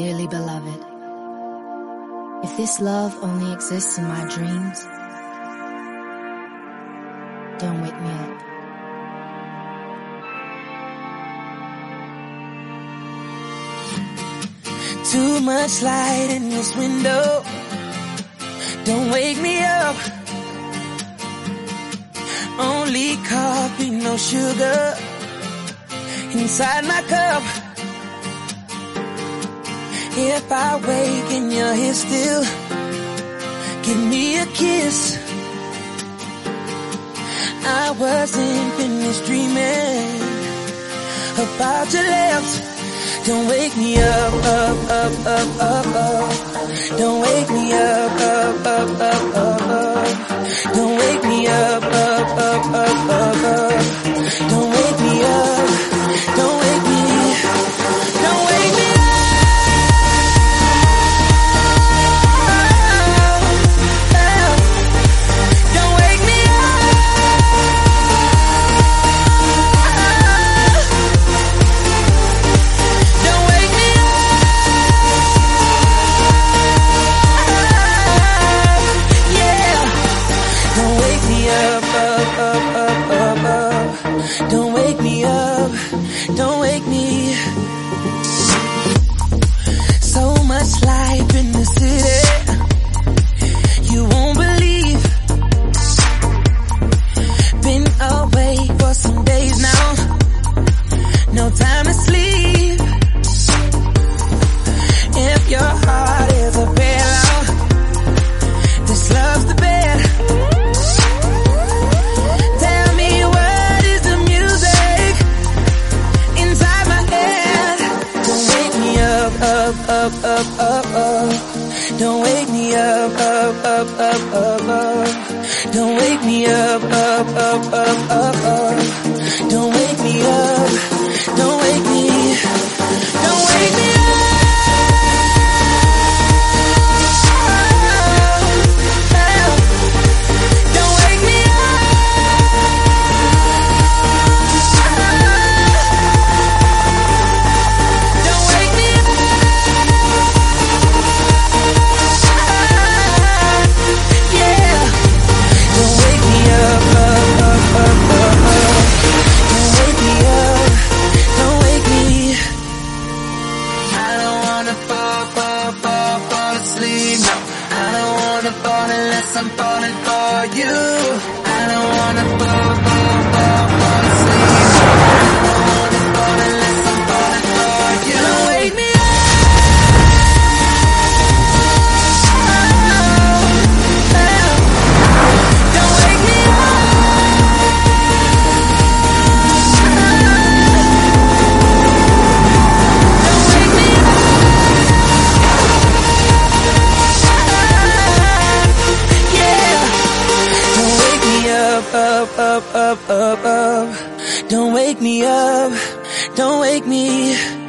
Dearly beloved, if this love only exists in my dreams, don't wake me up. Too much light in this window. Don't wake me up. Only coffee, no sugar inside my cup. If I wake and you're here still, give me a kiss. I wasn't finished dreaming about your lips. Don't wake me up, up, up, up, up, up. Don't wake me up, up, for some days now. No time to sleep. If your heart is a pillow, this love's the bed. Tell me what is the music inside my head? Don't wake me up, up, up, up, up, up. Don't wake me up, up, up, up, up, up. Don't wake me up, up, up, up, up, up. I'm falling for you. Up, up, up, up. Don't wake me up. Don't wake me.